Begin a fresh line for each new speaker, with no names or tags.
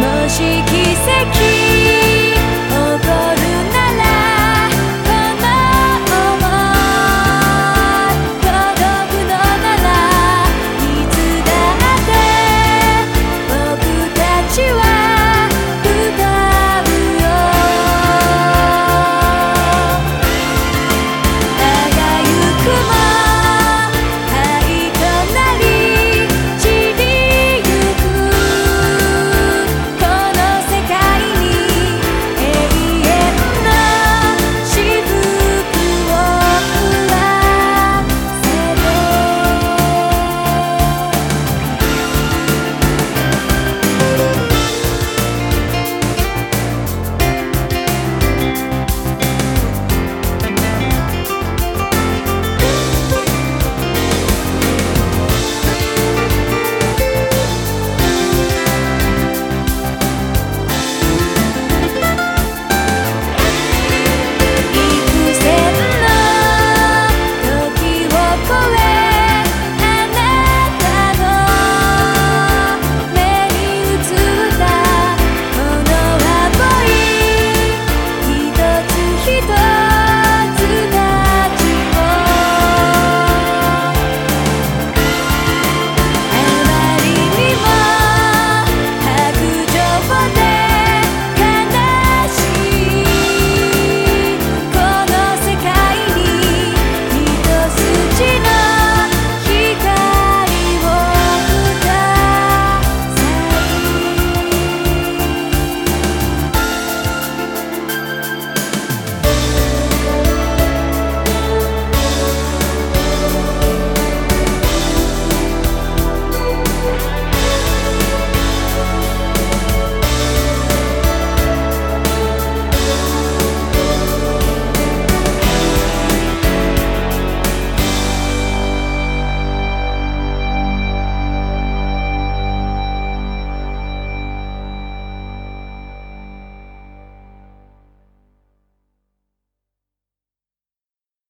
もし奇跡起こ